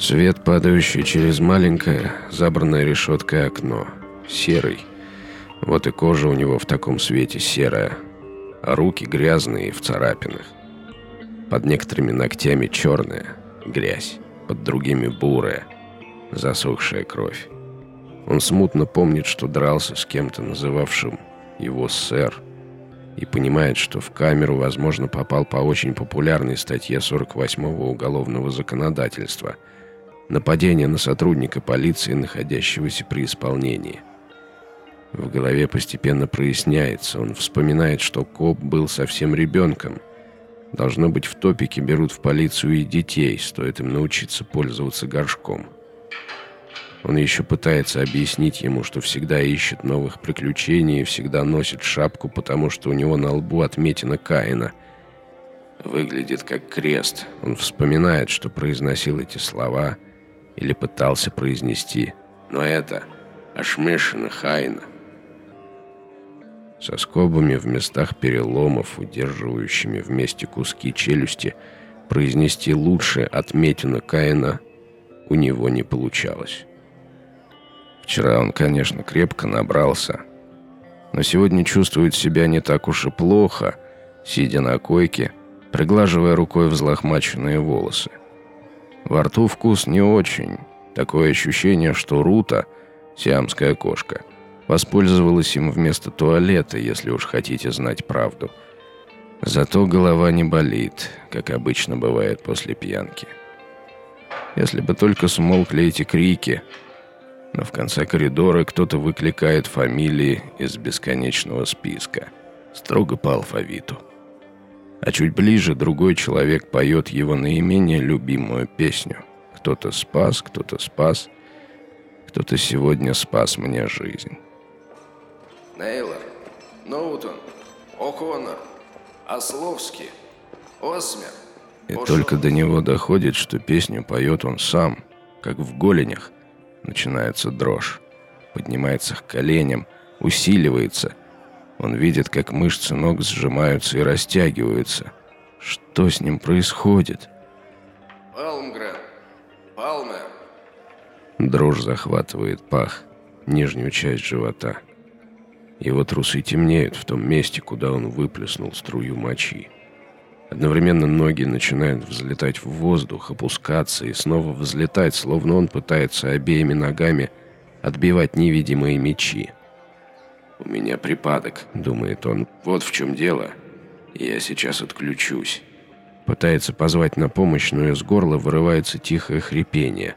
Свет, падающий через маленькое, забранное решеткой окно. Серый. Вот и кожа у него в таком свете серая, а руки грязные и в царапинах. Под некоторыми ногтями черная, грязь, под другими бурая, засохшая кровь. Он смутно помнит, что дрался с кем-то, называвшим его сэр, и понимает, что в камеру, возможно, попал по очень популярной статье 48-го уголовного законодательства «Нападение на сотрудника полиции, находящегося при исполнении». В голове постепенно проясняется. Он вспоминает, что коп был совсем ребенком. Должно быть, в топике берут в полицию и детей, стоит им научиться пользоваться горшком. Он еще пытается объяснить ему, что всегда ищет новых приключений и всегда носит шапку, потому что у него на лбу отметина Каина. Выглядит как крест. Он вспоминает, что произносил эти слова или пытался произнести. Но это Ашмешина Хайна со скобами в местах переломов, удерживающими вместе куски челюсти, произнести лучше отметина Каина у него не получалось. Вчера он, конечно, крепко набрался, но сегодня чувствует себя не так уж и плохо, сидя на койке, приглаживая рукой взлохмаченные волосы. Во рту вкус не очень, такое ощущение, что Рута, сиамская кошка, Воспользовалась им вместо туалета, если уж хотите знать правду. Зато голова не болит, как обычно бывает после пьянки. Если бы только смолкли эти крики. Но в конце коридора кто-то выкликает фамилии из бесконечного списка. Строго по алфавиту. А чуть ближе другой человек поет его наименее любимую песню. Кто-то спас, кто-то спас, кто-то сегодня спас мне жизнь. Нейлор, Ноутон, О'Коннор, Ословский, Осмер. И только до него доходит, что песню поет он сам, как в голенях. Начинается дрожь, поднимается к коленям, усиливается. Он видит, как мышцы ног сжимаются и растягиваются. Что с ним происходит? Палмгрен, Палмер. Дрожь захватывает пах, нижнюю часть живота. Его трусы темнеют в том месте, куда он выплеснул струю мочи. Одновременно ноги начинают взлетать в воздух, опускаться и снова взлетать, словно он пытается обеими ногами отбивать невидимые мечи. «У меня припадок», — думает он. «Вот в чем дело. Я сейчас отключусь». Пытается позвать на помощь, но из горла вырывается тихое хрипение.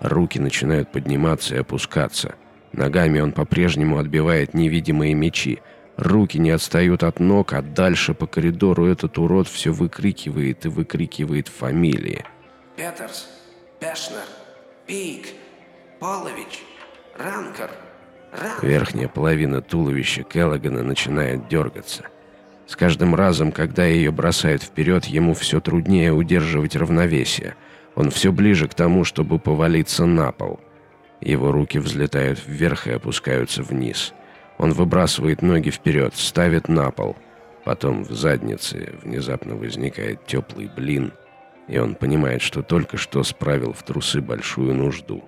Руки начинают подниматься и опускаться — Ногами он по-прежнему отбивает невидимые мечи. Руки не отстают от ног, а дальше по коридору этот урод все выкрикивает и выкрикивает фамилии. Петерс, Пешнер, Пик, Полович, Ранкер. Верхняя половина туловища Келлогана начинает дергаться. С каждым разом, когда ее бросают вперед, ему все труднее удерживать равновесие. Он все ближе к тому, чтобы повалиться на пол – его руки взлетают вверх и опускаются вниз. Он выбрасывает ноги вперед, ставит на пол. Потом в заднице внезапно возникает теплый блин, и он понимает, что только что справил в трусы большую нужду.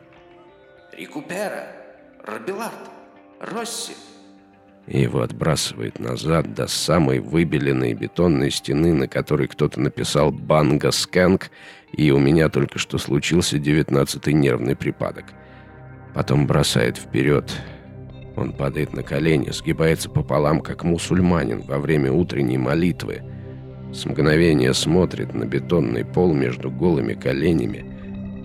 «Рекупера! Робелард! Росси!» его отбрасывает назад до самой выбеленной бетонной стены, на которой кто-то написал «Банга Скэнк», и у меня только что случился девятнадцатый нервный припадок – Потом бросает вперед. Он падает на колени, сгибается пополам, как мусульманин во время утренней молитвы. С мгновения смотрит на бетонный пол между голыми коленями,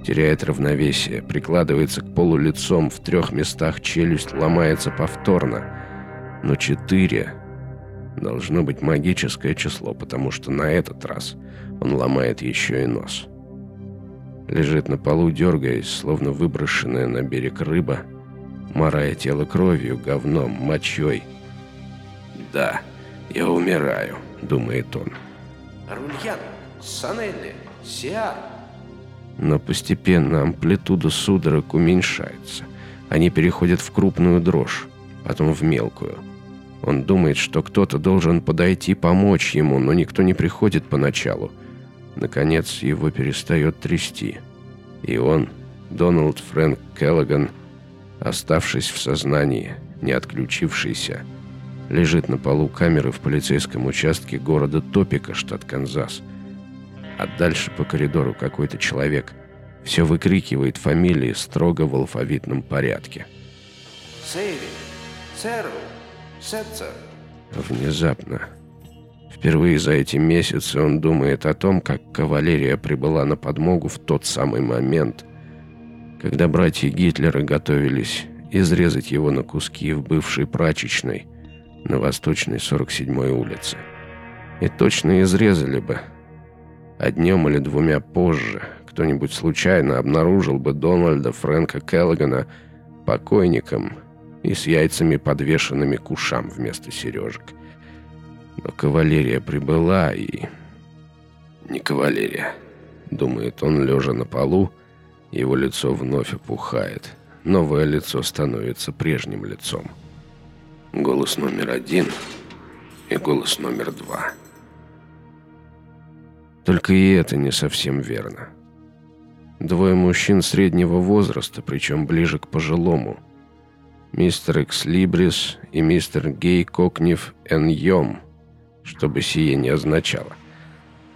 теряет равновесие, прикладывается к полу лицом, в трех местах челюсть ломается повторно. Но четыре должно быть магическое число, потому что на этот раз он ломает еще и нос. Лежит на полу, дергаясь, словно выброшенная на берег рыба, морая тело кровью, говном, мочой. «Да, я умираю», — думает он. «Рульян, Санелли, Сиар». Но постепенно амплитуда судорог уменьшается. Они переходят в крупную дрожь, потом в мелкую. Он думает, что кто-то должен подойти помочь ему, но никто не приходит поначалу. Наконец его перестает трясти. И он, Дональд Фрэнк Келлоган, оставшись в сознании, не отключившийся, лежит на полу камеры в полицейском участке города Топика, штат Канзас. А дальше по коридору какой-то человек все выкрикивает фамилии строго в алфавитном порядке. Сейви, Серу, Сетцер. Внезапно. Впервые за эти месяцы он думает о том, как кавалерия прибыла на подмогу в тот самый момент, когда братья Гитлера готовились изрезать его на куски в бывшей прачечной на восточной 47-й улице. И точно изрезали бы. А днем или двумя позже кто-нибудь случайно обнаружил бы Дональда Фрэнка Келлогана покойником и с яйцами, подвешенными к ушам вместо сережек. Но кавалерия прибыла и... Не кавалерия, думает он, лежа на полу, его лицо вновь опухает. Новое лицо становится прежним лицом. Голос номер один и голос номер два. Только и это не совсем верно. Двое мужчин среднего возраста, причем ближе к пожилому. Мистер Экслибрис и мистер Гей Кокнев Эньем, чтобы сие не означало.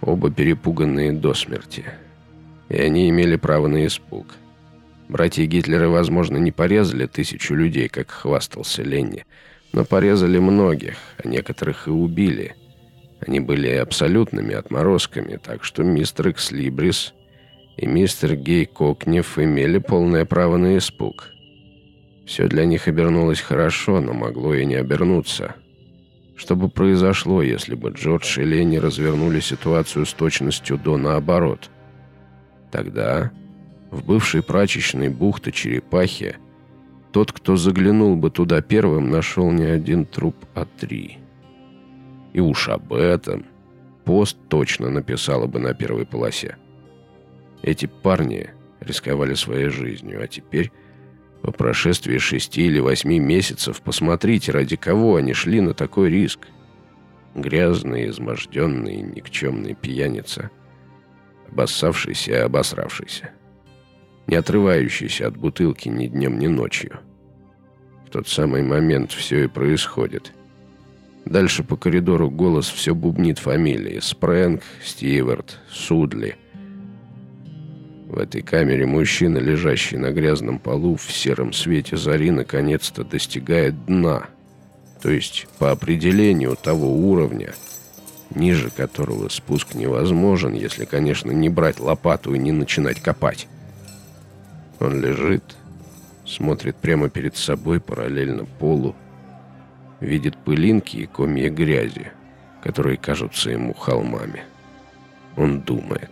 Оба перепуганные до смерти. И они имели право на испуг. Братья Гитлера, возможно, не порезали тысячу людей, как хвастался Ленни, но порезали многих, а некоторых и убили. Они были абсолютными отморозками, так что мистер Экслибрис и мистер Гей Кокнев имели полное право на испуг. Все для них обернулось хорошо, но могло и не обернуться. Что бы произошло, если бы Джордж и Ленни развернули ситуацию с точностью до наоборот? Тогда в бывшей прачечной бухты Черепахи тот, кто заглянул бы туда первым, нашел не один труп, а три. И уж об этом пост точно написала бы на первой полосе. Эти парни рисковали своей жизнью, а теперь, по прошествии шести или восьми месяцев, посмотрите, ради кого они шли на такой риск. Грязный, изможденный, никчемный пьяница, обоссавшийся и обосравшийся не отрывающийся от бутылки ни днем, ни ночью. В тот самый момент все и происходит. Дальше по коридору голос все бубнит фамилии. Спрэнг, Стивард, Судли. В этой камере мужчина, лежащий на грязном полу в сером свете зари, наконец-то достигает дна. То есть, по определению того уровня, ниже которого спуск невозможен, если, конечно, не брать лопату и не начинать копать. Он лежит, смотрит прямо перед собой, параллельно полу, видит пылинки и комья грязи, которые кажутся ему холмами. Он думает,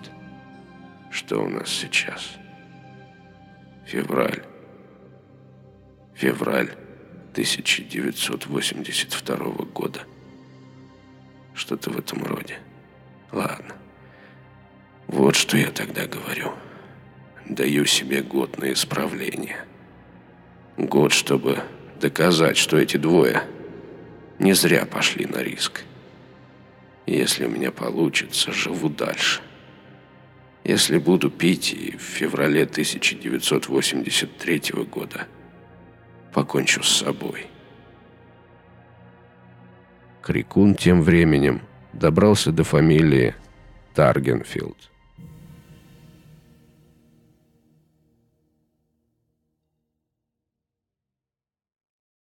что у нас сейчас? Февраль. Февраль 1982 года. Что-то в этом роде. Ладно. Вот что я тогда говорю. Даю себе год на исправление. Год, чтобы доказать, что эти двое не зря пошли на риск. Если у меня получится, живу дальше. Если буду пить и в феврале 1983 года покончу с собой. Крикун тем временем добрался до фамилии Таргенфилд.